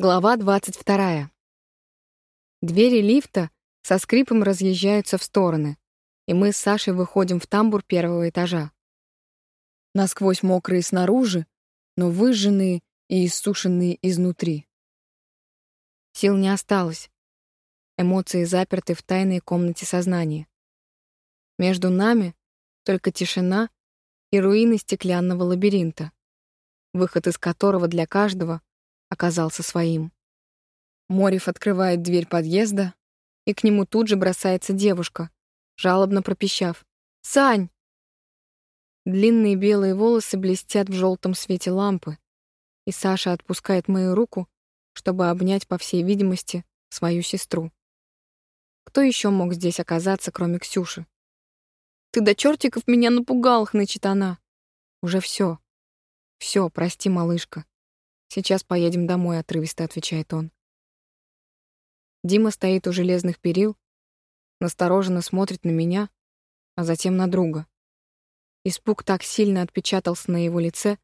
Глава 22. Двери лифта со скрипом разъезжаются в стороны, и мы с Сашей выходим в тамбур первого этажа. Насквозь мокрые снаружи, но выжженные и иссушенные изнутри. Сил не осталось. Эмоции заперты в тайной комнате сознания. Между нами только тишина и руины стеклянного лабиринта, выход из которого для каждого — оказался своим. Морев открывает дверь подъезда, и к нему тут же бросается девушка, жалобно пропищав. «Сань!» Длинные белые волосы блестят в желтом свете лампы, и Саша отпускает мою руку, чтобы обнять, по всей видимости, свою сестру. Кто еще мог здесь оказаться, кроме Ксюши? «Ты до чертиков меня напугал!» — хнычет она. «Уже все. Все, прости, малышка. «Сейчас поедем домой», — отрывисто отвечает он. Дима стоит у железных перил, настороженно смотрит на меня, а затем на друга. Испуг так сильно отпечатался на его лице,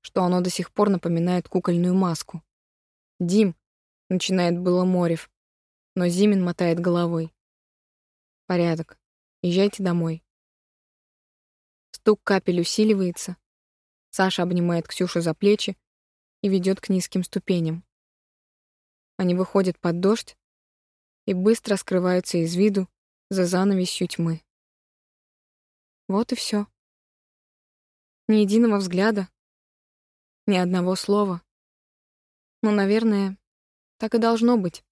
что оно до сих пор напоминает кукольную маску. «Дим», — начинает было Морев, но Зимин мотает головой. «Порядок. Езжайте домой». Стук капель усиливается. Саша обнимает Ксюшу за плечи и ведет к низким ступеням. Они выходят под дождь и быстро скрываются из виду за занавесью тьмы. Вот и все. Ни единого взгляда, ни одного слова. Ну, наверное, так и должно быть.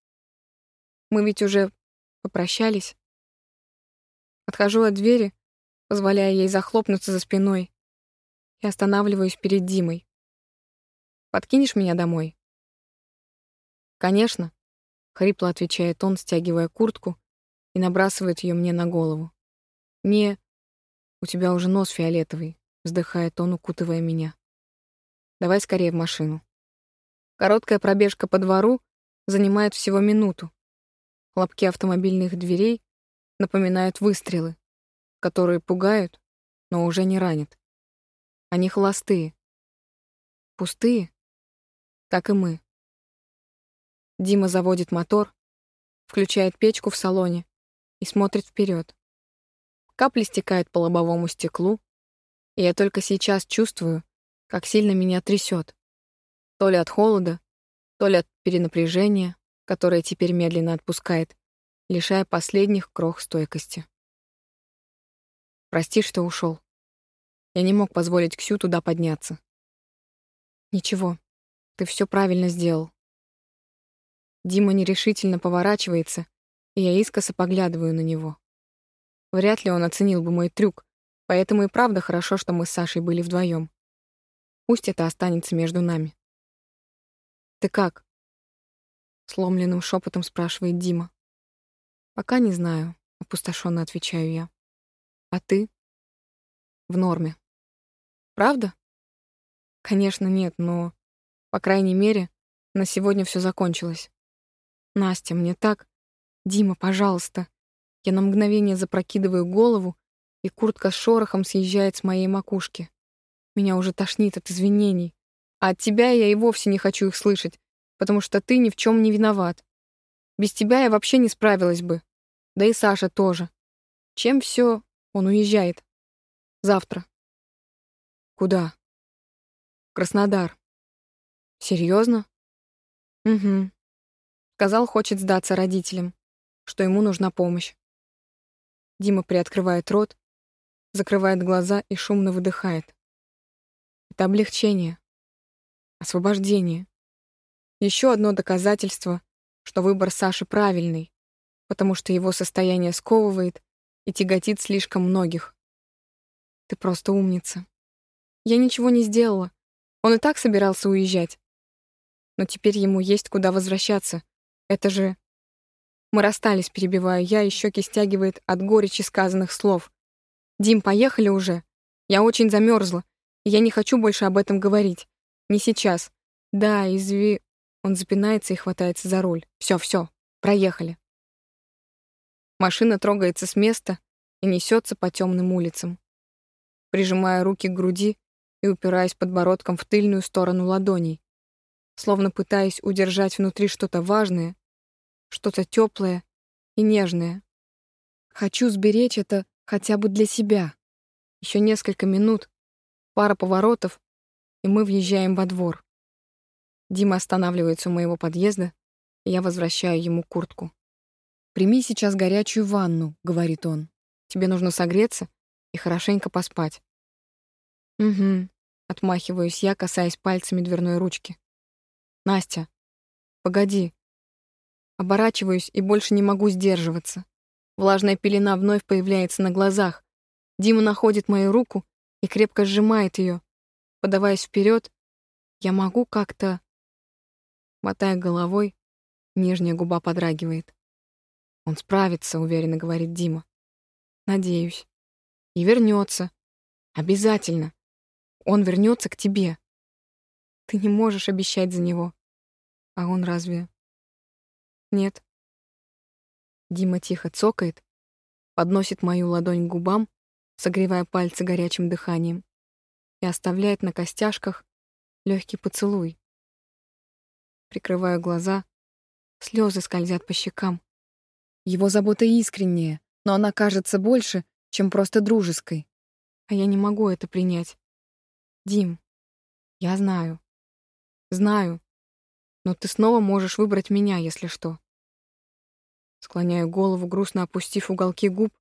Мы ведь уже попрощались. Отхожу от двери, позволяя ей захлопнуться за спиной, и останавливаюсь перед Димой. Подкинешь меня домой?» «Конечно», — хрипло отвечает он, стягивая куртку и набрасывает ее мне на голову. «Не, у тебя уже нос фиолетовый», — вздыхает он, укутывая меня. «Давай скорее в машину». Короткая пробежка по двору занимает всего минуту. Хлопки автомобильных дверей напоминают выстрелы, которые пугают, но уже не ранят. Они холостые. Пустые, как и мы. Дима заводит мотор, включает печку в салоне и смотрит вперед. Капли стекают по лобовому стеклу, и я только сейчас чувствую, как сильно меня трясет. То ли от холода, то ли от перенапряжения, которое теперь медленно отпускает, лишая последних крох стойкости. Прости, что ушел. Я не мог позволить Ксю туда подняться. Ничего, ты все правильно сделал. Дима нерешительно поворачивается, и я искоса поглядываю на него. Вряд ли он оценил бы мой трюк, поэтому и правда хорошо, что мы с Сашей были вдвоем. Пусть это останется между нами. «Ты как?» — сломленным шепотом спрашивает Дима. «Пока не знаю», — опустошенно отвечаю я. «А ты?» «В норме». «Правда?» «Конечно, нет, но по крайней мере, на сегодня все закончилось. Настя, мне так... Дима, пожалуйста. Я на мгновение запрокидываю голову, и куртка с шорохом съезжает с моей макушки. Меня уже тошнит от извинений. А от тебя я и вовсе не хочу их слышать, потому что ты ни в чем не виноват. Без тебя я вообще не справилась бы. Да и Саша тоже. Чем все? Он уезжает. Завтра. Куда? Краснодар. Серьезно? Угу. Сказал, хочет сдаться родителям, что ему нужна помощь. Дима приоткрывает рот, закрывает глаза и шумно выдыхает. Это облегчение, освобождение. Еще одно доказательство, что выбор Саши правильный, потому что его состояние сковывает и тяготит слишком многих. Ты просто умница. Я ничего не сделала. Он и так собирался уезжать но теперь ему есть куда возвращаться. Это же... Мы расстались, перебиваю я, и щеки стягивает от горечи сказанных слов. «Дим, поехали уже. Я очень замерзла, и я не хочу больше об этом говорить. Не сейчас. Да, изви...» Он запинается и хватается за руль. Все, все, проехали. Машина трогается с места и несется по темным улицам. Прижимая руки к груди и упираясь подбородком в тыльную сторону ладоней, словно пытаясь удержать внутри что-то важное, что-то теплое и нежное. Хочу сберечь это хотя бы для себя. Еще несколько минут, пара поворотов, и мы въезжаем во двор. Дима останавливается у моего подъезда, и я возвращаю ему куртку. «Прими сейчас горячую ванну», — говорит он. «Тебе нужно согреться и хорошенько поспать». «Угу», — отмахиваюсь я, касаясь пальцами дверной ручки. «Настя, погоди». Оборачиваюсь и больше не могу сдерживаться. Влажная пелена вновь появляется на глазах. Дима находит мою руку и крепко сжимает ее. Подаваясь вперед, я могу как-то... Мотая головой, нижняя губа подрагивает. «Он справится», — уверенно говорит Дима. «Надеюсь. И вернется. Обязательно. Он вернется к тебе. Ты не можешь обещать за него. А он разве...» «Нет». Дима тихо цокает, подносит мою ладонь к губам, согревая пальцы горячим дыханием, и оставляет на костяшках легкий поцелуй. Прикрываю глаза, слезы скользят по щекам. Его забота искренняя, но она кажется больше, чем просто дружеской. А я не могу это принять. Дим, я знаю. Знаю. Но ты снова можешь выбрать меня, если что. Склоняю голову, грустно опустив уголки губ,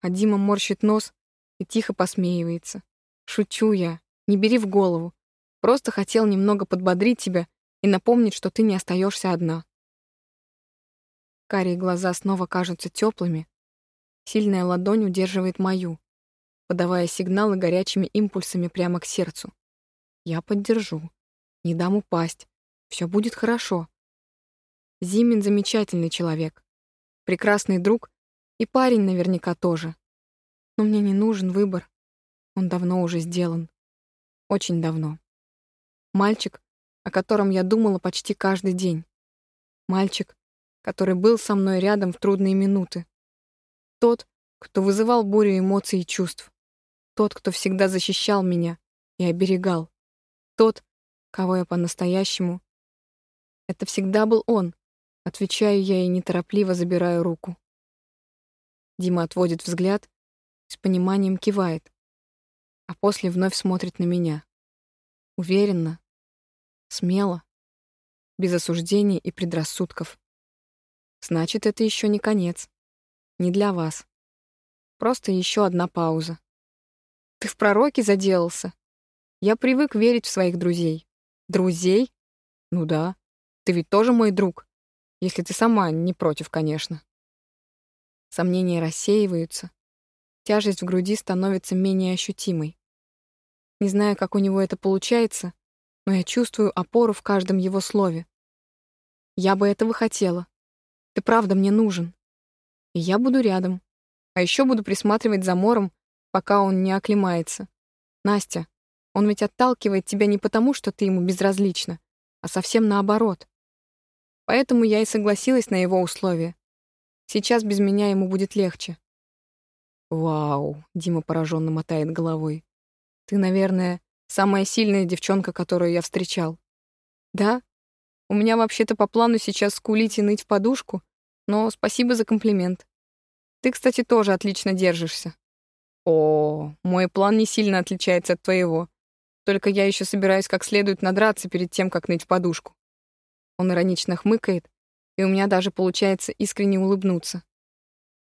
а Дима морщит нос и тихо посмеивается. Шучу я, не бери в голову. Просто хотел немного подбодрить тебя и напомнить, что ты не остаешься одна. Карие глаза снова кажутся теплыми. Сильная ладонь удерживает мою, подавая сигналы горячими импульсами прямо к сердцу. Я поддержу. Не дам упасть. Все будет хорошо. Зимин замечательный человек прекрасный друг и парень наверняка тоже. Но мне не нужен выбор. Он давно уже сделан. Очень давно. Мальчик, о котором я думала почти каждый день. Мальчик, который был со мной рядом в трудные минуты. Тот, кто вызывал бурю эмоций и чувств. Тот, кто всегда защищал меня и оберегал. Тот, кого я по-настоящему. Это всегда был он, Отвечаю я и неторопливо забираю руку. Дима отводит взгляд, с пониманием кивает, а после вновь смотрит на меня. Уверенно, смело, без осуждений и предрассудков. Значит, это еще не конец. Не для вас. Просто еще одна пауза. Ты в пророке заделался? Я привык верить в своих друзей. Друзей? Ну да. Ты ведь тоже мой друг. Если ты сама не против, конечно. Сомнения рассеиваются. Тяжесть в груди становится менее ощутимой. Не знаю, как у него это получается, но я чувствую опору в каждом его слове. Я бы этого хотела. Ты правда мне нужен. И я буду рядом. А еще буду присматривать за Мором, пока он не оклемается. Настя, он ведь отталкивает тебя не потому, что ты ему безразлична, а совсем наоборот. Поэтому я и согласилась на его условия. Сейчас без меня ему будет легче. «Вау!» — Дима пораженно мотает головой. «Ты, наверное, самая сильная девчонка, которую я встречал». «Да? У меня вообще-то по плану сейчас скулить и ныть в подушку, но спасибо за комплимент. Ты, кстати, тоже отлично держишься». «О, мой план не сильно отличается от твоего. Только я еще собираюсь как следует надраться перед тем, как ныть в подушку». Он иронично хмыкает, и у меня даже получается искренне улыбнуться.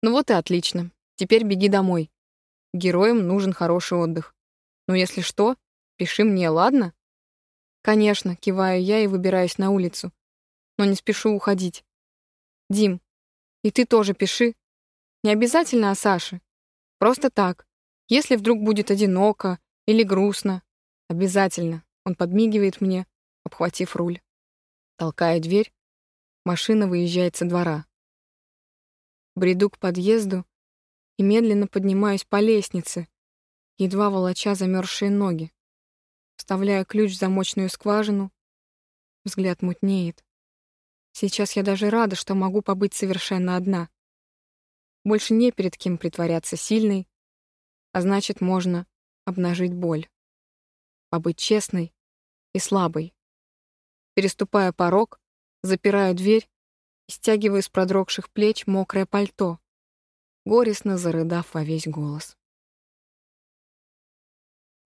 Ну вот и отлично. Теперь беги домой. Героям нужен хороший отдых. Но если что, пиши мне, ладно? Конечно, киваю я и выбираюсь на улицу. Но не спешу уходить. Дим, и ты тоже пиши. Не обязательно о Саше. Просто так. Если вдруг будет одиноко или грустно. Обязательно. Он подмигивает мне, обхватив руль. Толкая дверь, машина выезжает со двора. Бреду к подъезду и медленно поднимаюсь по лестнице, едва волоча замерзшие ноги. Вставляю ключ в замочную скважину, взгляд мутнеет. Сейчас я даже рада, что могу побыть совершенно одна. Больше не перед кем притворяться сильной, а значит, можно обнажить боль. Побыть честной и слабой. Переступая порог, запираю дверь и стягиваю с продрогших плеч мокрое пальто, горестно зарыдав во весь голос.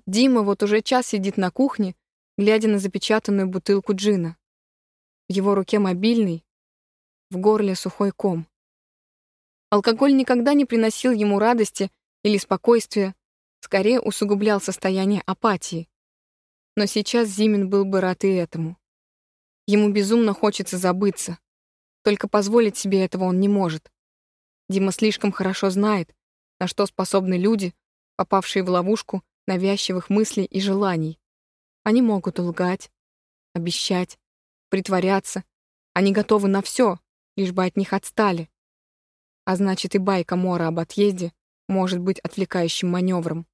Дима вот уже час сидит на кухне, глядя на запечатанную бутылку джина. В его руке мобильный, в горле сухой ком. Алкоголь никогда не приносил ему радости или спокойствия, скорее усугублял состояние апатии. Но сейчас Зимин был бы рад и этому. Ему безумно хочется забыться. Только позволить себе этого он не может. Дима слишком хорошо знает, на что способны люди, попавшие в ловушку навязчивых мыслей и желаний. Они могут лгать, обещать, притворяться. Они готовы на все, лишь бы от них отстали. А значит, и байка Мора об отъезде может быть отвлекающим маневром.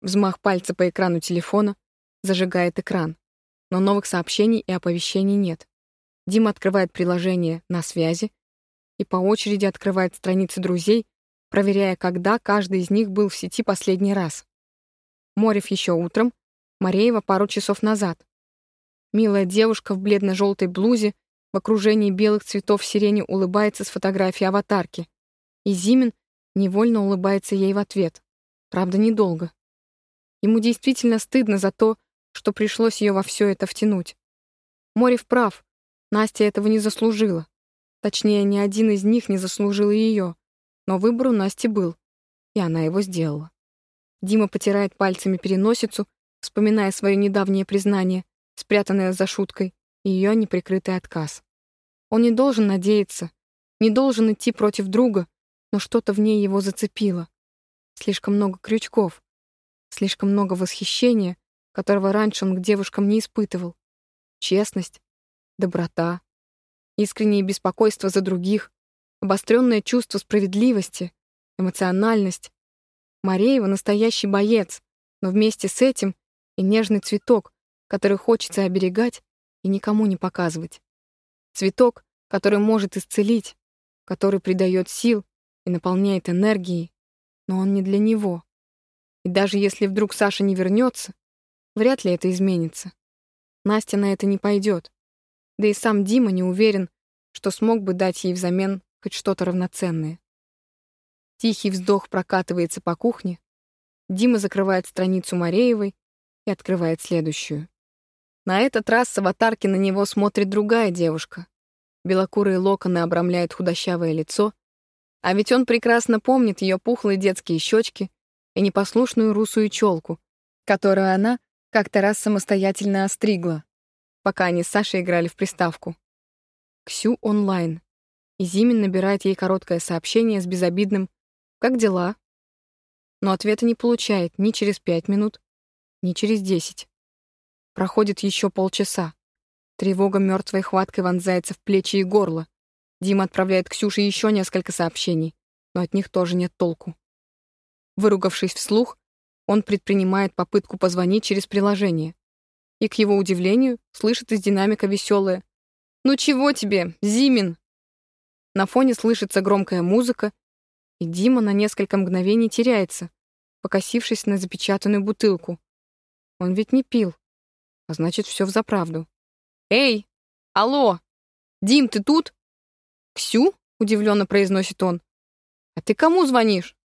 Взмах пальца по экрану телефона зажигает экран, но новых сообщений и оповещений нет. Дима открывает приложение «На связи» и по очереди открывает страницы друзей, проверяя, когда каждый из них был в сети последний раз. Морев еще утром, Мареева пару часов назад. Милая девушка в бледно-желтой блузе в окружении белых цветов сирени улыбается с фотографии аватарки. И Зимин невольно улыбается ей в ответ. Правда, недолго. Ему действительно стыдно за то, что пришлось ее во все это втянуть. Морев прав. Настя этого не заслужила. Точнее, ни один из них не заслужил ее. Но выбор у Насти был, и она его сделала. Дима потирает пальцами переносицу, вспоминая свое недавнее признание, спрятанное за шуткой, и ее неприкрытый отказ. Он не должен надеяться, не должен идти против друга, но что-то в ней его зацепило. Слишком много крючков, слишком много восхищения, которого раньше он к девушкам не испытывал. Честность, доброта, искреннее беспокойство за других, обостренное чувство справедливости, эмоциональность. Мареева — настоящий боец, но вместе с этим и нежный цветок, который хочется оберегать и никому не показывать. Цветок, который может исцелить, который придает сил и наполняет энергией, но он не для него. И даже если вдруг Саша не вернется, вряд ли это изменится. Настя на это не пойдет. Да и сам Дима не уверен, что смог бы дать ей взамен хоть что-то равноценное. Тихий вздох прокатывается по кухне. Дима закрывает страницу Мареевой и открывает следующую. На этот раз с аватарки на него смотрит другая девушка. Белокурые локоны обрамляют худощавое лицо, а ведь он прекрасно помнит ее пухлые детские щечки и непослушную русую челку, которую она как-то раз самостоятельно остригла, пока они с Сашей играли в приставку. Ксю онлайн. И Зимин набирает ей короткое сообщение с безобидным «Как дела?». Но ответа не получает ни через пять минут, ни через десять. Проходит еще полчаса. Тревога мертвой хваткой вонзается в плечи и горло. Дима отправляет Ксюше еще несколько сообщений, но от них тоже нет толку. Выругавшись вслух, он предпринимает попытку позвонить через приложение. И, к его удивлению, слышит из динамика веселое «Ну чего тебе, Зимин?» На фоне слышится громкая музыка, и Дима на несколько мгновений теряется, покосившись на запечатанную бутылку. Он ведь не пил а значит, все взаправду. «Эй! Алло! Дим, ты тут?» «Ксю?» — удивленно произносит он. «А ты кому звонишь?»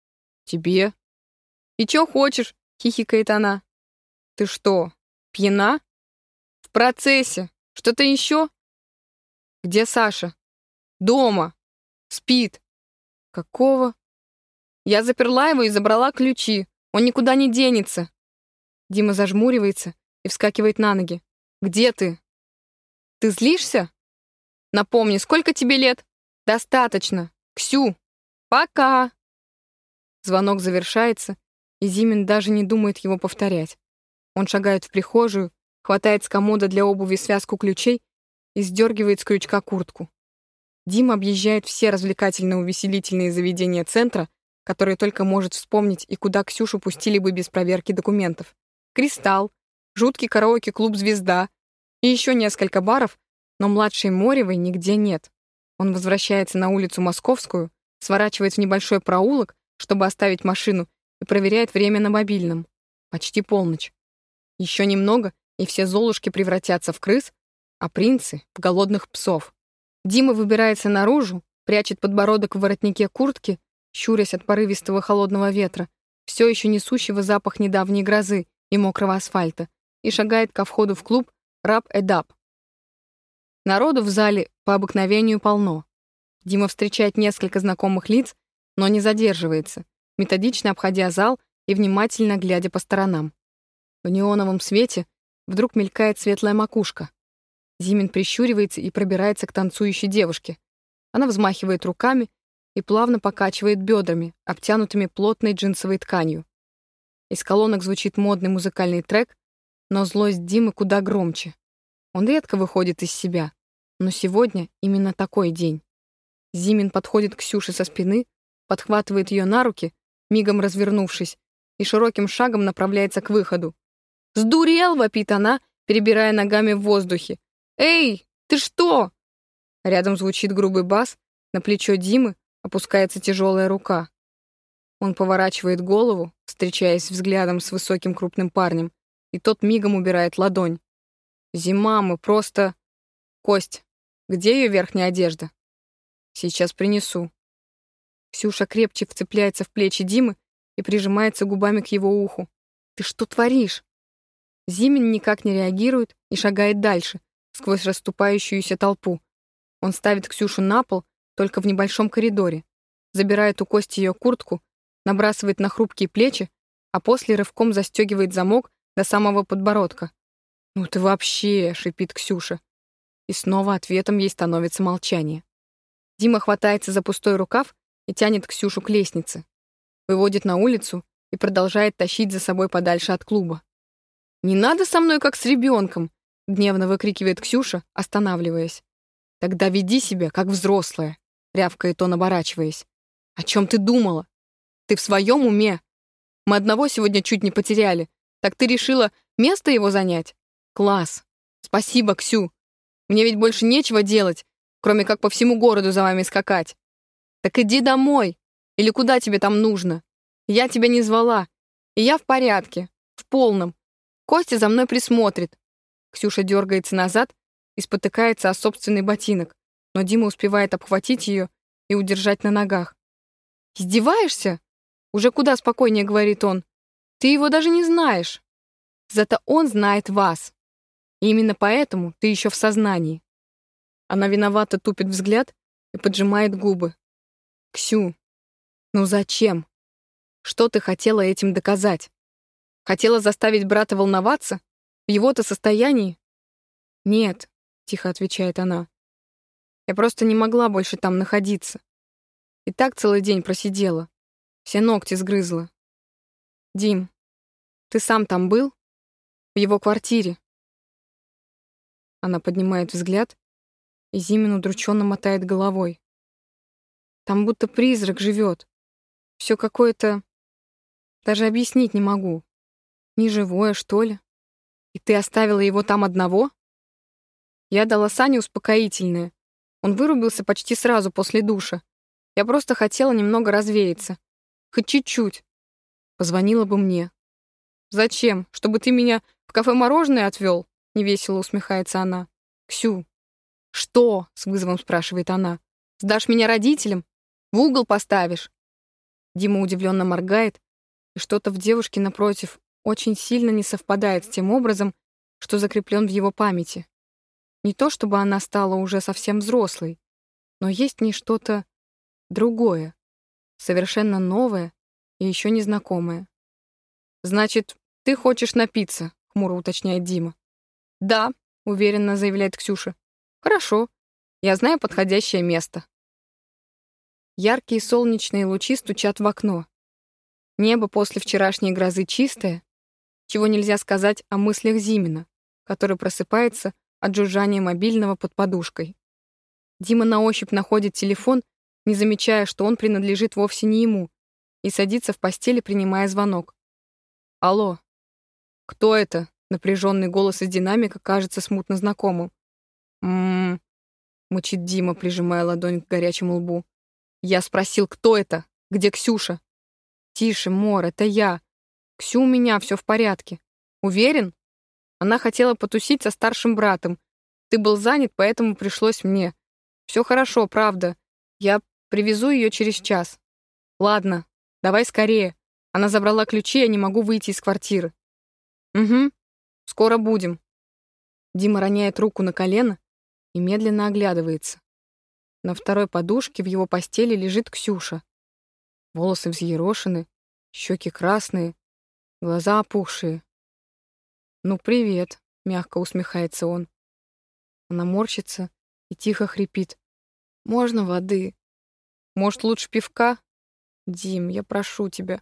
«Тебе». «И чё хочешь?» — хихикает она. «Ты что, пьяна?» «В процессе. Что-то еще?» «Где Саша?» «Дома. Спит». «Какого?» «Я заперла его и забрала ключи. Он никуда не денется». Дима зажмуривается и вскакивает на ноги. «Где ты?» «Ты злишься?» «Напомни, сколько тебе лет?» «Достаточно. Ксю! Пока!» Звонок завершается, и Зимин даже не думает его повторять. Он шагает в прихожую, хватает с комода для обуви связку ключей и сдергивает с крючка куртку. Дима объезжает все развлекательно-увеселительные заведения центра, которые только может вспомнить и куда Ксюшу пустили бы без проверки документов. «Кристалл», жуткий караоке-клуб «Звезда» и еще несколько баров, но младшей Моревой нигде нет. Он возвращается на улицу Московскую, сворачивает в небольшой проулок, чтобы оставить машину, и проверяет время на мобильном. Почти полночь. Еще немного, и все золушки превратятся в крыс, а принцы — в голодных псов. Дима выбирается наружу, прячет подбородок в воротнике куртки, щурясь от порывистого холодного ветра, все еще несущего запах недавней грозы и мокрого асфальта, и шагает ко входу в клуб «Раб Эдап». Народу в зале по обыкновению полно. Дима встречает несколько знакомых лиц, но не задерживается, методично обходя зал и внимательно глядя по сторонам. В неоновом свете вдруг мелькает светлая макушка. Зимин прищуривается и пробирается к танцующей девушке. Она взмахивает руками и плавно покачивает бедрами, обтянутыми плотной джинсовой тканью. Из колонок звучит модный музыкальный трек, но злость Димы куда громче. Он редко выходит из себя, но сегодня именно такой день. Зимин подходит к Ксюше со спины, подхватывает ее на руки, мигом развернувшись, и широким шагом направляется к выходу. «Сдурел!» — вопит она, перебирая ногами в воздухе. «Эй, ты что?» Рядом звучит грубый бас, на плечо Димы опускается тяжелая рука. Он поворачивает голову, встречаясь взглядом с высоким крупным парнем, и тот мигом убирает ладонь. «Зима, мы просто...» «Кость, где ее верхняя одежда?» «Сейчас принесу». Ксюша крепче вцепляется в плечи Димы и прижимается губами к его уху. «Ты что творишь?» Зимин никак не реагирует и шагает дальше, сквозь расступающуюся толпу. Он ставит Ксюшу на пол, только в небольшом коридоре, забирает у Кости ее куртку, набрасывает на хрупкие плечи, а после рывком застегивает замок до самого подбородка. «Ну ты вообще!» — шипит Ксюша. И снова ответом ей становится молчание. Дима хватается за пустой рукав и тянет Ксюшу к лестнице. Выводит на улицу и продолжает тащить за собой подальше от клуба. «Не надо со мной, как с ребенком!» — гневно выкрикивает Ксюша, останавливаясь. «Тогда веди себя, как взрослая», — рявкает он, оборачиваясь. «О чем ты думала? Ты в своем уме? Мы одного сегодня чуть не потеряли. Так ты решила место его занять? Класс. Спасибо, Ксю. Мне ведь больше нечего делать, кроме как по всему городу за вами скакать. Так иди домой. Или куда тебе там нужно? Я тебя не звала. И я в порядке. В полном. Костя за мной присмотрит. Ксюша дергается назад и спотыкается о собственный ботинок, но Дима успевает обхватить ее и удержать на ногах. «Издеваешься?» Уже куда спокойнее, говорит он. «Ты его даже не знаешь. Зато он знает вас. И именно поэтому ты еще в сознании». Она виновато тупит взгляд и поджимает губы. «Ксю, ну зачем? Что ты хотела этим доказать? Хотела заставить брата волноваться? В его-то состоянии? Нет, тихо отвечает она. Я просто не могла больше там находиться. И так целый день просидела. Все ногти сгрызла. Дим, ты сам там был? В его квартире? Она поднимает взгляд, и Зимин удрученно мотает головой. Там будто призрак живет. Все какое-то... Даже объяснить не могу. Неживое, что ли? И ты оставила его там одного? Я дала Сане успокоительное. Он вырубился почти сразу после душа. Я просто хотела немного развеяться. Хоть чуть-чуть. Позвонила бы мне. «Зачем? Чтобы ты меня в кафе мороженое отвел?» Невесело усмехается она. «Ксю». «Что?» — с вызовом спрашивает она. «Сдашь меня родителям? В угол поставишь?» Дима удивленно моргает, и что-то в девушке напротив очень сильно не совпадает с тем образом, что закреплен в его памяти. Не то чтобы она стала уже совсем взрослой, но есть в ней что-то другое, совершенно новое и еще незнакомое. «Значит, ты хочешь напиться?» — хмуро уточняет Дима. «Да», — уверенно заявляет Ксюша. «Хорошо, я знаю подходящее место». Яркие солнечные лучи стучат в окно. Небо после вчерашней грозы чистое, чего нельзя сказать о мыслях Зимина, который просыпается от жужжания мобильного под подушкой. Дима на ощупь находит телефон, не замечая, что он принадлежит вовсе не ему, и садится в постели, принимая звонок. «Алло. Кто это?» Напряженный голос из динамика кажется смутно знакомым. «М-м-м», мучит Дима, прижимая ладонь к горячему лбу. Я спросил, кто это? Где Ксюша? Тише, Мор, это я. Ксю у меня, все в порядке. Уверен? Она хотела потусить со старшим братом. Ты был занят, поэтому пришлось мне. Все хорошо, правда. Я привезу ее через час. Ладно, давай скорее. Она забрала ключи, я не могу выйти из квартиры. Угу, скоро будем. Дима роняет руку на колено и медленно оглядывается. На второй подушке в его постели лежит Ксюша. Волосы взъерошены, щеки красные, глаза опухшие. «Ну, привет», — мягко усмехается он. Она морщится и тихо хрипит. «Можно воды? Может, лучше пивка? Дим, я прошу тебя».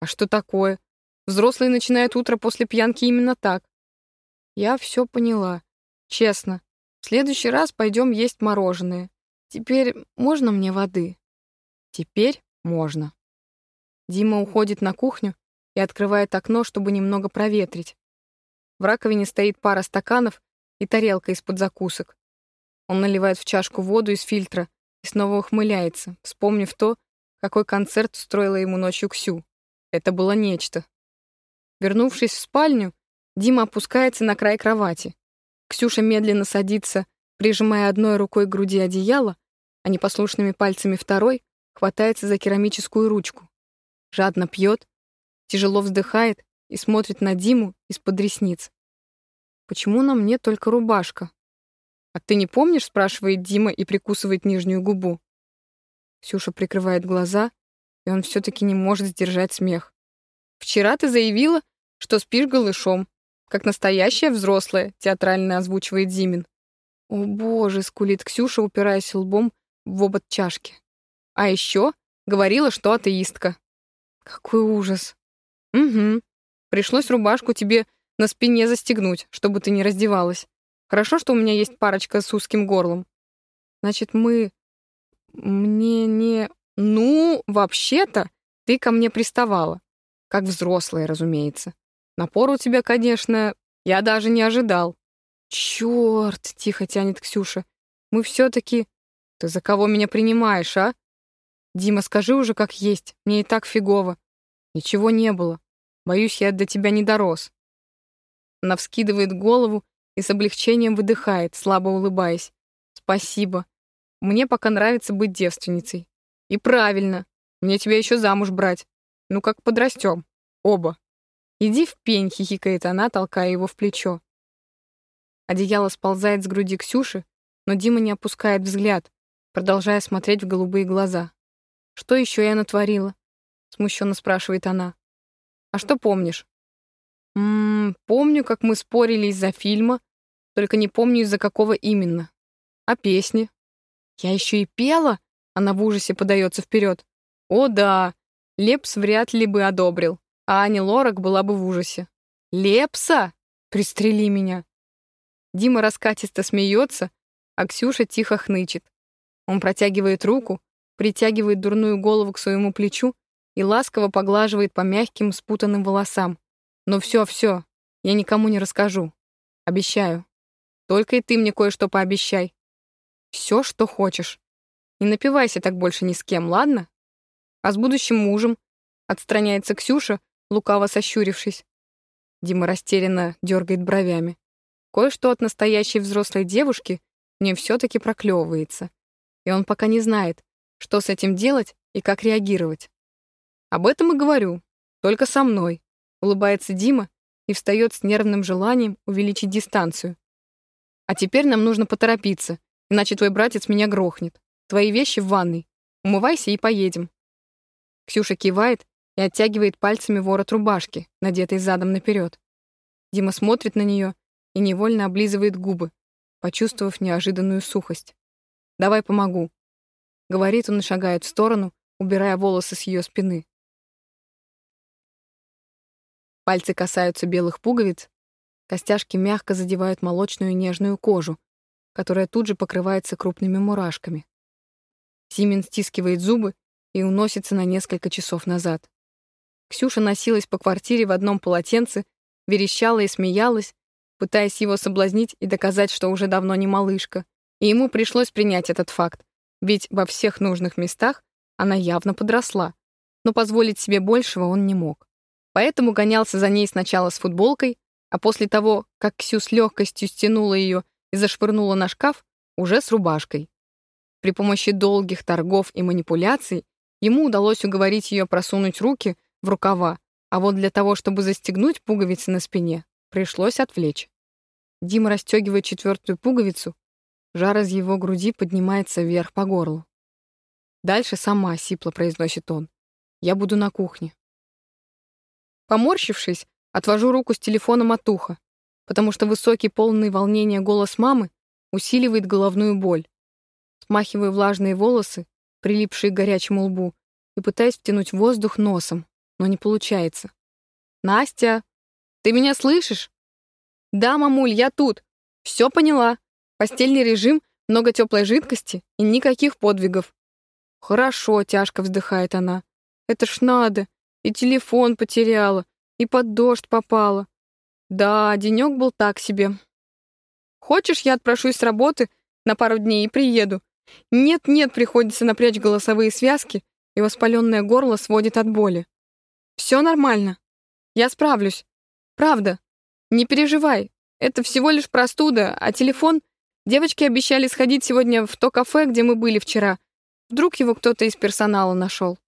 «А что такое? Взрослые начинают утро после пьянки именно так». «Я все поняла. Честно. В следующий раз пойдем есть мороженое. Теперь можно мне воды? Теперь можно. Дима уходит на кухню и открывает окно, чтобы немного проветрить. В раковине стоит пара стаканов и тарелка из-под закусок. Он наливает в чашку воду из фильтра и снова ухмыляется, вспомнив то, какой концерт устроила ему ночью Ксю. Это было нечто. Вернувшись в спальню, Дима опускается на край кровати. Ксюша медленно садится, прижимая одной рукой к груди одеяло, а непослушными пальцами второй хватается за керамическую ручку. Жадно пьет, тяжело вздыхает и смотрит на Диму из-под ресниц. «Почему на мне только рубашка?» «А ты не помнишь?» — спрашивает Дима и прикусывает нижнюю губу. Ксюша прикрывает глаза, и он все-таки не может сдержать смех. «Вчера ты заявила, что спишь голышом, как настоящая взрослая», — театрально озвучивает Зимин. «О боже!» — скулит Ксюша, упираясь лбом в обод чашки. А еще говорила, что атеистка. Какой ужас. Угу. Пришлось рубашку тебе на спине застегнуть, чтобы ты не раздевалась. Хорошо, что у меня есть парочка с узким горлом. Значит, мы... Мне не... Ну, вообще-то, ты ко мне приставала. Как взрослая, разумеется. Напор у тебя, конечно, я даже не ожидал. Черт, тихо тянет Ксюша. Мы все-таки... Ты за кого меня принимаешь, а? Дима, скажи уже как есть, мне и так фигово. Ничего не было. Боюсь, я до тебя не дорос. Она вскидывает голову и с облегчением выдыхает, слабо улыбаясь. Спасибо. Мне пока нравится быть девственницей. И правильно. Мне тебя еще замуж брать. Ну как подрастем. Оба. Иди в пень, хихикает она, толкая его в плечо. Одеяло сползает с груди Ксюши, но Дима не опускает взгляд, продолжая смотреть в голубые глаза. «Что еще я натворила?» — смущенно спрашивает она. «А что помнишь?» «Ммм, помню, как мы спорили из-за фильма, только не помню, из-за какого именно. А песни?» «Я еще и пела?» — она в ужасе подается вперед. «О да, Лепс вряд ли бы одобрил, а Аня Лорак была бы в ужасе. Лепса? Пристрели меня!» Дима раскатисто смеется, а Ксюша тихо хнычет. Он протягивает руку, притягивает дурную голову к своему плечу и ласково поглаживает по мягким спутанным волосам. «Но все, все, я никому не расскажу. Обещаю. Только и ты мне кое-что пообещай. Все, что хочешь. Не напивайся так больше ни с кем, ладно? А с будущим мужем?» Отстраняется Ксюша, лукаво сощурившись. Дима растерянно дергает бровями. Кое-что от настоящей взрослой девушки мне все-таки проклевывается и он пока не знает, что с этим делать и как реагировать. Об этом и говорю, только со мной, улыбается Дима и встает с нервным желанием увеличить дистанцию. А теперь нам нужно поторопиться, иначе твой братец меня грохнет. Твои вещи в ванной. Умывайся и поедем. Ксюша кивает и оттягивает пальцами ворот рубашки, надетой задом наперед. Дима смотрит на нее и невольно облизывает губы, почувствовав неожиданную сухость. Давай помогу. Говорит он и шагает в сторону, убирая волосы с ее спины. Пальцы касаются белых пуговиц, костяшки мягко задевают молочную нежную кожу, которая тут же покрывается крупными мурашками. Симин стискивает зубы и уносится на несколько часов назад. Ксюша носилась по квартире в одном полотенце, верещала и смеялась, пытаясь его соблазнить и доказать, что уже давно не малышка, и ему пришлось принять этот факт, ведь во всех нужных местах она явно подросла, но позволить себе большего он не мог. Поэтому гонялся за ней сначала с футболкой, а после того, как Ксю с легкостью стянула ее и зашвырнула на шкаф уже с рубашкой. При помощи долгих торгов и манипуляций ему удалось уговорить ее просунуть руки в рукава, а вот для того, чтобы застегнуть пуговицы на спине, пришлось отвлечь. Дима расстегивает четвертую пуговицу, жар из его груди поднимается вверх по горлу. Дальше сама сипло произносит он. Я буду на кухне. Поморщившись, отвожу руку с телефоном от уха, потому что высокий, полный волнения голос мамы усиливает головную боль. Смахиваю влажные волосы, прилипшие к горячему лбу, и пытаюсь втянуть воздух носом, но не получается. «Настя, ты меня слышишь?» «Да, мамуль, я тут. Все поняла. Постельный режим, много теплой жидкости и никаких подвигов». «Хорошо», — тяжко вздыхает она. Это ж надо. И телефон потеряла, и под дождь попала. Да, денек был так себе. Хочешь, я отпрошусь с работы на пару дней и приеду? Нет-нет, приходится напрячь голосовые связки, и воспаленное горло сводит от боли. Все нормально. Я справлюсь. Правда. Не переживай. Это всего лишь простуда, а телефон... Девочки обещали сходить сегодня в то кафе, где мы были вчера. Вдруг его кто-то из персонала нашел.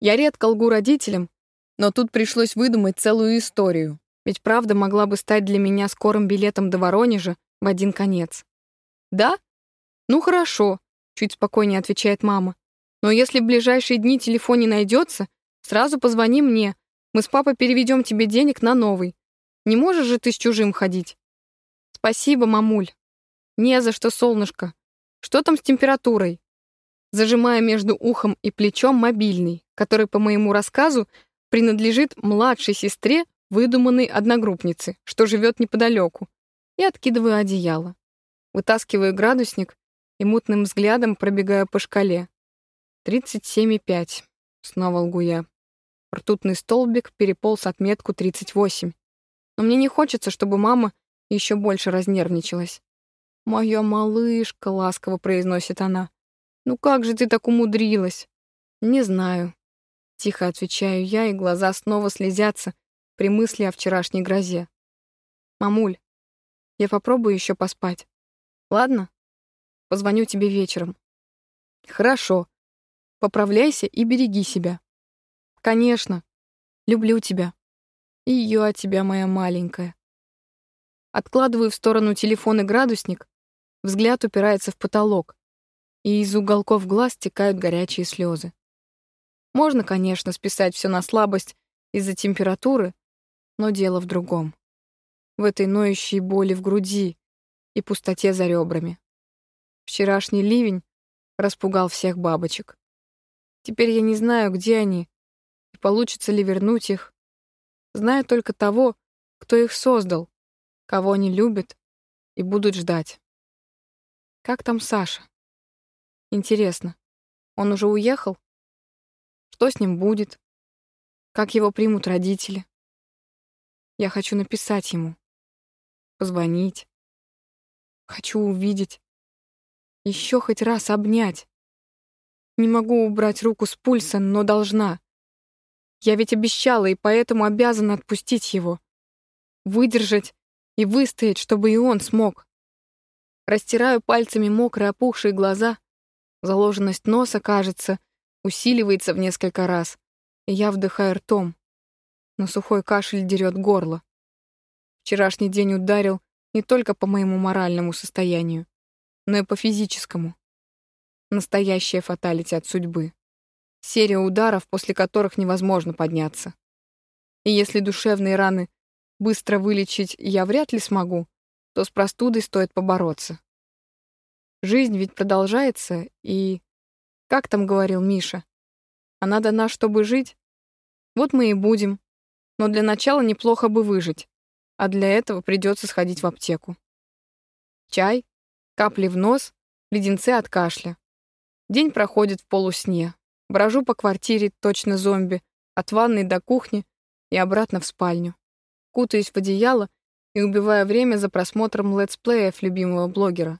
Я редко лгу родителям, но тут пришлось выдумать целую историю, ведь правда могла бы стать для меня скорым билетом до Воронежа в один конец. «Да? Ну хорошо», — чуть спокойнее отвечает мама. «Но если в ближайшие дни телефон не найдется, сразу позвони мне. Мы с папой переведем тебе денег на новый. Не можешь же ты с чужим ходить?» «Спасибо, мамуль». «Не за что, солнышко. Что там с температурой?» Зажимая между ухом и плечом мобильный который, по моему рассказу, принадлежит младшей сестре выдуманной одногруппницы, что живет неподалеку, и откидываю одеяло. Вытаскиваю градусник и мутным взглядом пробегаю по шкале. 37,5. Снова лгу я. Ртутный столбик переполз отметку 38. Но мне не хочется, чтобы мама еще больше разнервничалась. «Моя малышка», — ласково произносит она. «Ну как же ты так умудрилась?» «Не знаю. Тихо отвечаю я, и глаза снова слезятся при мысли о вчерашней грозе. «Мамуль, я попробую еще поспать. Ладно? Позвоню тебе вечером». «Хорошо. Поправляйся и береги себя». «Конечно. Люблю тебя. И ее тебя, моя маленькая». Откладываю в сторону телефон и градусник, взгляд упирается в потолок, и из уголков глаз текают горячие слезы. Можно, конечно, списать все на слабость из-за температуры, но дело в другом. В этой ноющей боли в груди и пустоте за ребрами. Вчерашний ливень распугал всех бабочек. Теперь я не знаю, где они, и получится ли вернуть их. Знаю только того, кто их создал, кого они любят и будут ждать. Как там Саша? Интересно, он уже уехал? Что с ним будет? Как его примут родители? Я хочу написать ему. Позвонить. Хочу увидеть. Еще хоть раз обнять. Не могу убрать руку с пульса, но должна. Я ведь обещала и поэтому обязана отпустить его. Выдержать и выстоять, чтобы и он смог. Растираю пальцами мокрые опухшие глаза. Заложенность носа, кажется, усиливается в несколько раз, и я вдыхаю ртом, но сухой кашель дерет горло. Вчерашний день ударил не только по моему моральному состоянию, но и по физическому. Настоящая фаталити от судьбы. Серия ударов, после которых невозможно подняться. И если душевные раны быстро вылечить я вряд ли смогу, то с простудой стоит побороться. Жизнь ведь продолжается, и как там говорил Миша? Она дана, чтобы жить? Вот мы и будем. Но для начала неплохо бы выжить. А для этого придется сходить в аптеку. Чай, капли в нос, леденцы от кашля. День проходит в полусне. Брожу по квартире, точно зомби, от ванной до кухни и обратно в спальню. Кутаюсь в одеяло и убиваю время за просмотром летсплеев любимого блогера.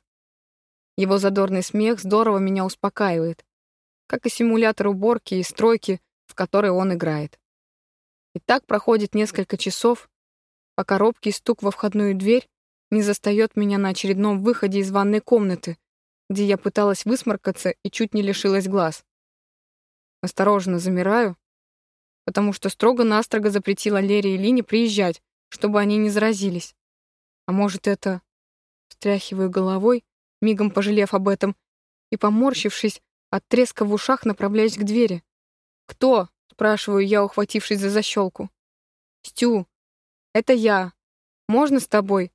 Его задорный смех здорово меня успокаивает как и симулятор уборки и стройки, в которой он играет. И так проходит несколько часов, пока робкий стук во входную дверь не застает меня на очередном выходе из ванной комнаты, где я пыталась высморкаться и чуть не лишилась глаз. Осторожно замираю, потому что строго-настрого запретила Лере и Лине приезжать, чтобы они не заразились. А может, это... Стряхиваю головой, мигом пожалев об этом, и, поморщившись, от треска в ушах направляюсь к двери. «Кто?» — спрашиваю я, ухватившись за защелку. «Стю, это я. Можно с тобой?»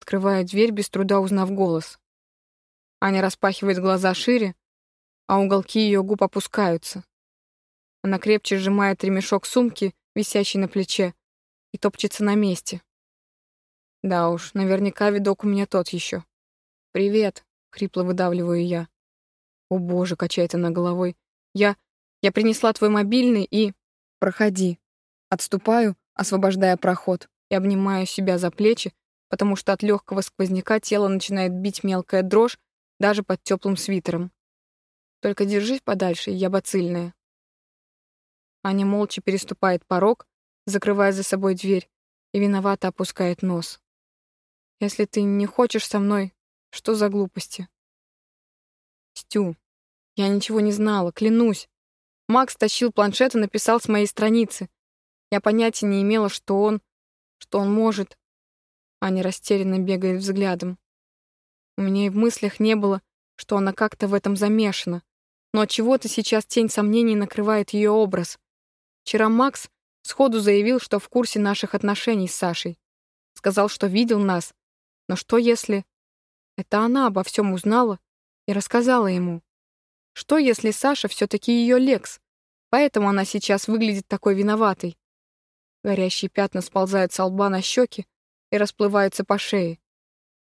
Открываю дверь, без труда узнав голос. Аня распахивает глаза шире, а уголки ее губ опускаются. Она крепче сжимает ремешок сумки, висящий на плече, и топчется на месте. Да уж, наверняка видок у меня тот еще. «Привет», — хрипло выдавливаю я. «О боже», — качает она головой. «Я... я принесла твой мобильный и...» «Проходи». Отступаю, освобождая проход, и обнимаю себя за плечи, потому что от легкого сквозняка тело начинает бить мелкая дрожь даже под теплым свитером. Только держись подальше, я бацильная. Аня молча переступает порог, закрывая за собой дверь, и виновато опускает нос. Если ты не хочешь со мной, что за глупости? Стю, я ничего не знала, клянусь. Макс тащил планшет и написал с моей страницы. Я понятия не имела, что он... что он может. Аня растерянно бегает взглядом. У меня и в мыслях не было, что она как-то в этом замешана. Но от чего-то сейчас тень сомнений накрывает ее образ. Вчера Макс сходу заявил, что в курсе наших отношений с Сашей. Сказал, что видел нас. Но что если... Это она обо всем узнала и рассказала ему. Что если Саша все-таки ее Лекс? Поэтому она сейчас выглядит такой виноватой. Горящие пятна сползают с лба на щеки и расплываются по шее.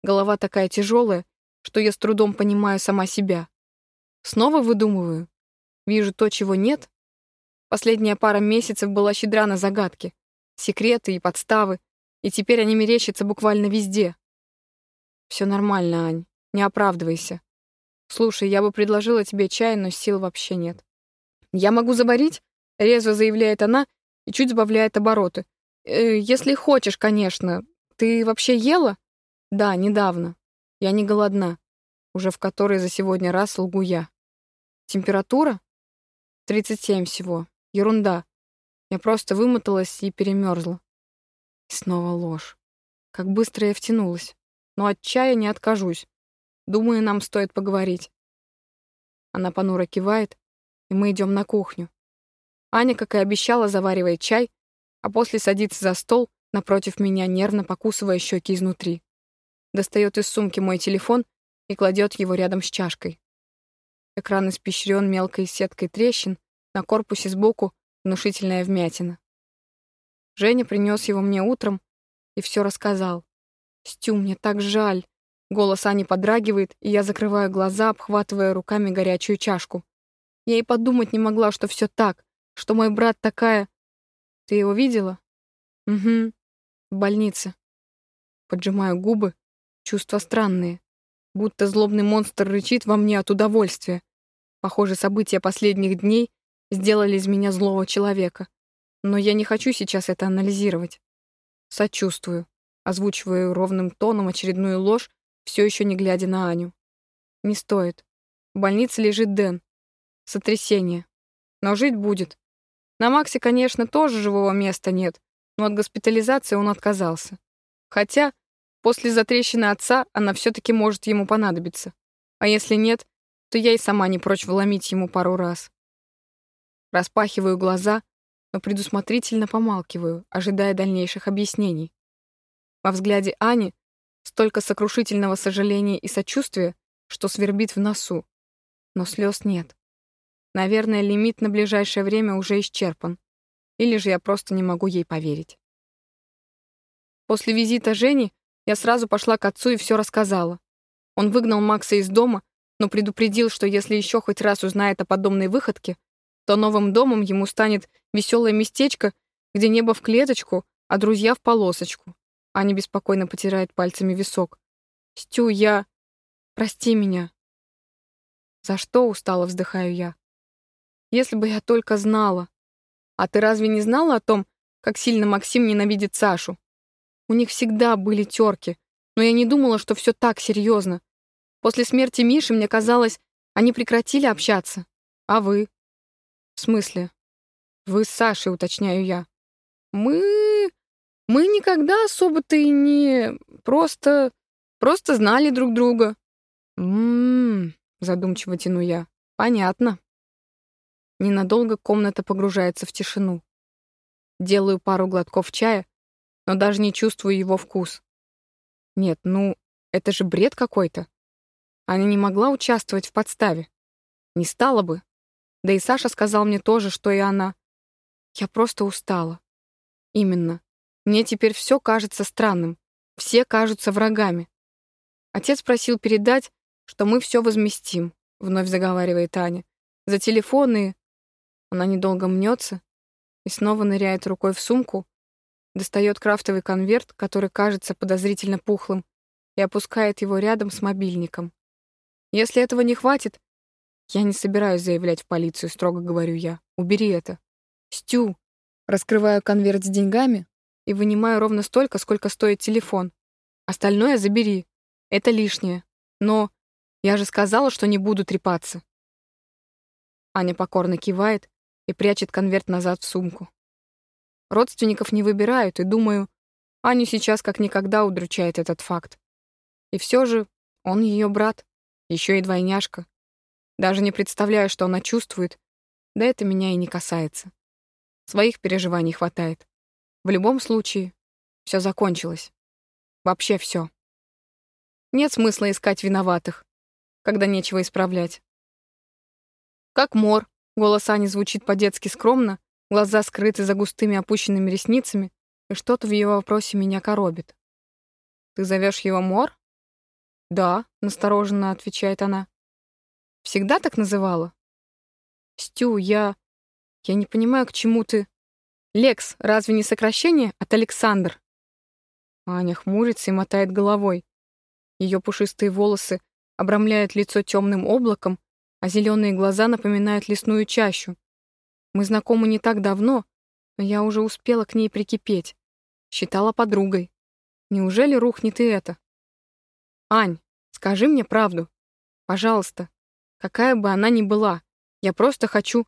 Голова такая тяжелая, что я с трудом понимаю сама себя. Снова выдумываю. Вижу то, чего нет. Последняя пара месяцев была щедра на загадки, секреты и подставы, и теперь они мерещатся буквально везде. Все нормально, Ань, не оправдывайся. Слушай, я бы предложила тебе чай, но сил вообще нет. Я могу заварить? Резво заявляет она и чуть сбавляет обороты. Э, если хочешь, конечно. Ты вообще ела? Да, недавно. Я не голодна. Уже в который за сегодня раз лгу я. Температура? 37 всего. Ерунда. Я просто вымоталась и перемерзла. И снова ложь. Как быстро я втянулась. Но от чая не откажусь. Думаю, нам стоит поговорить. Она понуро кивает, и мы идем на кухню. Аня, как и обещала, заваривает чай, а после садится за стол напротив меня, нервно покусывая щеки изнутри. Достает из сумки мой телефон и кладет его рядом с чашкой. Экран испещрен мелкой сеткой трещин, на корпусе сбоку внушительная вмятина. Женя принес его мне утром и все рассказал. «Стю, мне так жаль!» Голос Ани подрагивает, и я закрываю глаза, обхватывая руками горячую чашку. Я и подумать не могла, что все так что мой брат такая... Ты его видела? Угу. В больнице. Поджимаю губы. Чувства странные. Будто злобный монстр рычит во мне от удовольствия. Похоже, события последних дней сделали из меня злого человека. Но я не хочу сейчас это анализировать. Сочувствую. Озвучиваю ровным тоном очередную ложь, все еще не глядя на Аню. Не стоит. В больнице лежит Дэн. Сотрясение. Но жить будет. На Максе, конечно, тоже живого места нет, но от госпитализации он отказался. Хотя после затрещины отца она все-таки может ему понадобиться. А если нет, то я и сама не прочь вломить ему пару раз. Распахиваю глаза, но предусмотрительно помалкиваю, ожидая дальнейших объяснений. Во взгляде Ани столько сокрушительного сожаления и сочувствия, что свербит в носу. Но слез нет. Наверное, лимит на ближайшее время уже исчерпан. Или же я просто не могу ей поверить. После визита Жени я сразу пошла к отцу и все рассказала. Он выгнал Макса из дома, но предупредил, что если еще хоть раз узнает о подобной выходке, то новым домом ему станет веселое местечко, где небо в клеточку, а друзья в полосочку. Аня беспокойно потирает пальцами висок. «Стю, я... Прости меня». «За что?» — устало вздыхаю я. Если бы я только знала. А ты разве не знала о том, как сильно Максим ненавидит Сашу? У них всегда были терки, но я не думала, что все так серьезно. После смерти Миши мне казалось, они прекратили общаться. А вы? В смысле? Вы с Сашей, уточняю я. Мы... Мы никогда особо-то и не... Просто... Просто знали друг друга. Ммм, задумчиво тяну я. Понятно. Ненадолго комната погружается в тишину. Делаю пару глотков чая, но даже не чувствую его вкус. Нет, ну, это же бред какой-то. Она не могла участвовать в подставе. Не стала бы. Да и Саша сказал мне тоже, что и она. Я просто устала. Именно. Мне теперь все кажется странным. Все кажутся врагами. Отец просил передать, что мы все возместим, вновь заговаривает Аня. За телефоны. Она недолго мнется и снова ныряет рукой в сумку, достает крафтовый конверт, который кажется подозрительно пухлым, и опускает его рядом с мобильником. Если этого не хватит, я не собираюсь заявлять в полицию, строго говорю я. Убери это. Стю. Раскрываю конверт с деньгами и вынимаю ровно столько, сколько стоит телефон. Остальное забери. Это лишнее. Но я же сказала, что не буду трепаться. Аня покорно кивает и прячет конверт назад в сумку. Родственников не выбирают, и, думаю, Аню сейчас как никогда удручает этот факт. И все же он ее брат. Еще и двойняшка. Даже не представляю, что она чувствует. Да это меня и не касается. Своих переживаний хватает. В любом случае, все закончилось. Вообще все. Нет смысла искать виноватых, когда нечего исправлять. Как мор, голос Ани звучит по-детски скромно, глаза скрыты за густыми опущенными ресницами, и что-то в ее вопросе меня коробит. «Ты зовешь его Мор?» «Да», — настороженно отвечает она. «Всегда так называла?» «Стю, я... Я не понимаю, к чему ты...» «Лекс, разве не сокращение от Александр?» Аня хмурится и мотает головой. Ее пушистые волосы обрамляют лицо темным облаком, а зеленые глаза напоминают лесную чащу. Мы знакомы не так давно, но я уже успела к ней прикипеть. Считала подругой. Неужели рухнет и это? «Ань, скажи мне правду. Пожалуйста. Какая бы она ни была. Я просто хочу...»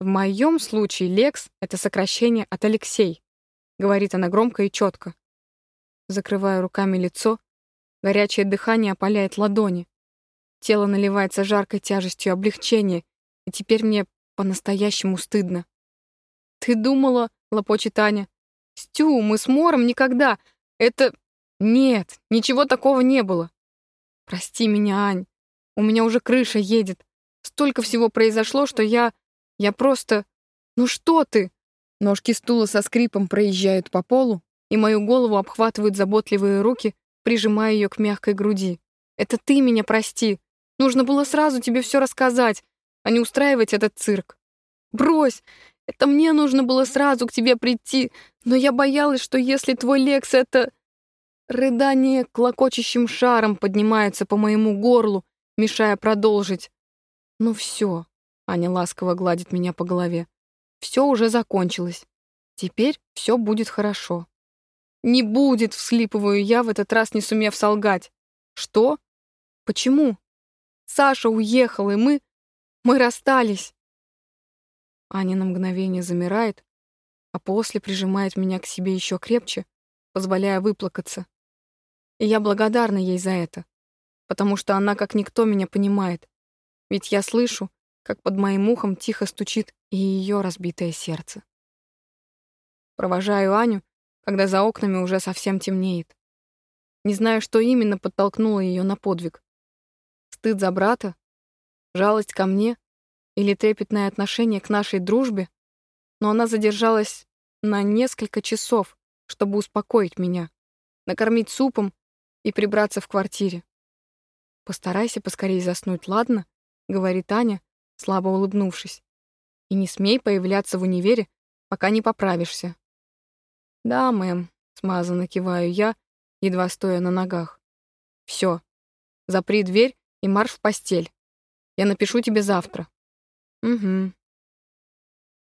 «В моем случае Лекс — это сокращение от Алексей», — говорит она громко и четко. Закрываю руками лицо, горячее дыхание опаляет ладони. Тело наливается жаркой тяжестью облегчения, и теперь мне по-настоящему стыдно. «Ты думала...» — лопочет Аня. «Стю, мы с Мором никогда... Это... Нет, ничего такого не было. Прости меня, Ань. У меня уже крыша едет. Столько всего произошло, что я... Я просто... Ну что ты? Ножки стула со скрипом проезжают по полу, и мою голову обхватывают заботливые руки, прижимая ее к мягкой груди. Это ты меня прости. Нужно было сразу тебе все рассказать, а не устраивать этот цирк. Брось! Это мне нужно было сразу к тебе прийти, но я боялась, что если твой Лекс — это... Рыдание клокочущим шаром поднимается по моему горлу, мешая продолжить. Ну все, Аня ласково гладит меня по голове. Все уже закончилось. Теперь все будет хорошо. Не будет, вслипываю я, в этот раз не сумев солгать. Что? Почему? Саша уехал, и мы... Мы расстались. Аня на мгновение замирает, а после прижимает меня к себе еще крепче, позволяя выплакаться. И я благодарна ей за это, потому что она как никто меня понимает. Ведь я слышу, как под моим ухом тихо стучит и ее разбитое сердце. Провожаю Аню, когда за окнами уже совсем темнеет. Не знаю, что именно подтолкнуло ее на подвиг. Стыд за брата, жалость ко мне или трепетное отношение к нашей дружбе, но она задержалась на несколько часов, чтобы успокоить меня, накормить супом и прибраться в квартире. «Постарайся поскорее заснуть, ладно?» — говорит Аня, слабо улыбнувшись. «И не смей появляться в универе, пока не поправишься». «Да, мэм», — смазанно киваю я, едва стоя на ногах. «Все. Запри дверь и марш в постель. Я напишу тебе завтра». «Угу».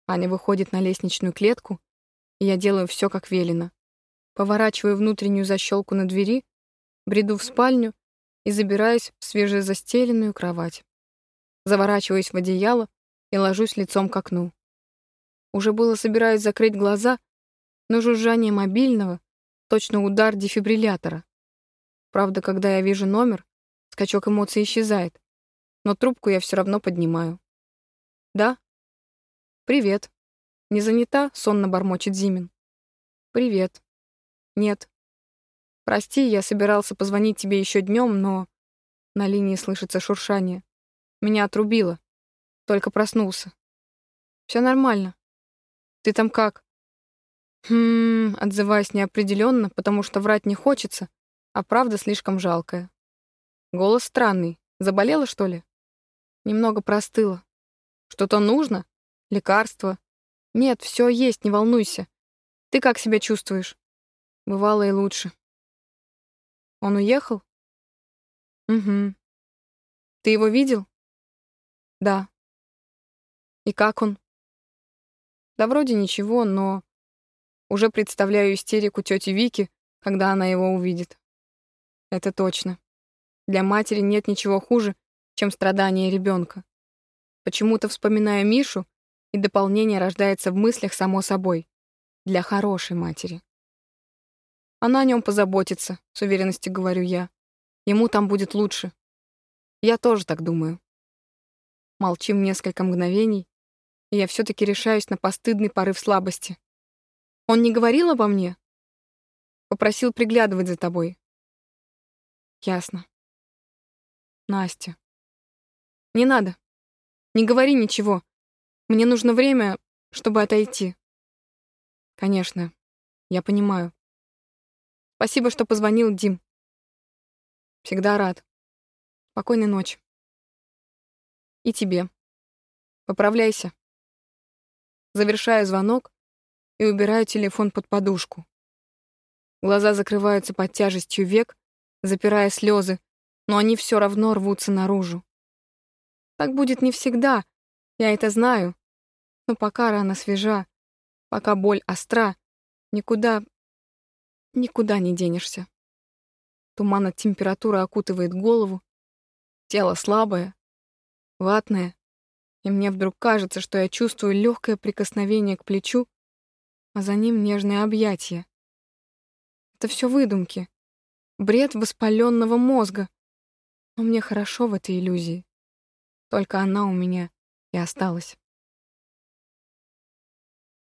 Аня выходит на лестничную клетку, и я делаю все как велено. Поворачиваю внутреннюю защелку на двери Бреду в спальню и забираюсь в свежезастеленную кровать. Заворачиваюсь в одеяло и ложусь лицом к окну. Уже было собираюсь закрыть глаза, но жужжание мобильного — точно удар дефибриллятора. Правда, когда я вижу номер, скачок эмоций исчезает, но трубку я все равно поднимаю. «Да?» «Привет. Не занята?» — сонно бормочет Зимин. «Привет. Нет. Прости, я собирался позвонить тебе еще днем, но...» На линии слышится шуршание. Меня отрубило. Только проснулся. Все нормально. Ты там как? Хм, отзываясь неопределенно, потому что врать не хочется, а правда слишком жалкая. Голос странный. Заболела, что ли? Немного простыла. Что-то нужно? Лекарство? Нет, все есть, не волнуйся. Ты как себя чувствуешь? Бывало и лучше. Он уехал? Угу. Ты его видел? Да. И как он? Да вроде ничего, но... Уже представляю истерику тети Вики, когда она его увидит. Это точно. Для матери нет ничего хуже, чем страдания ребенка. Почему-то вспоминаю Мишу, и дополнение рождается в мыслях само собой. Для хорошей матери. Она о нем позаботится, с уверенностью говорю я. Ему там будет лучше. Я тоже так думаю. Молчим несколько мгновений, и я все-таки решаюсь на постыдный порыв слабости. Он не говорил обо мне? Попросил приглядывать за тобой. Ясно. Настя. Не надо. Не говори ничего. Мне нужно время, чтобы отойти. Конечно. Я понимаю. Спасибо, что позвонил, Дим. Всегда рад. Спокойной ночи. И тебе. Поправляйся. Завершаю звонок и убираю телефон под подушку. Глаза закрываются под тяжестью век, запирая слезы, но они все равно рвутся наружу. Так будет не всегда, я это знаю. Но пока рана свежа, пока боль остра, никуда, никуда не денешься. Туман от температуры окутывает голову, тело слабое, ватное, и мне вдруг кажется, что я чувствую легкое прикосновение к плечу, а за ним нежное объятие. Это все выдумки, бред воспаленного мозга. Но мне хорошо в этой иллюзии. Только она у меня и осталась.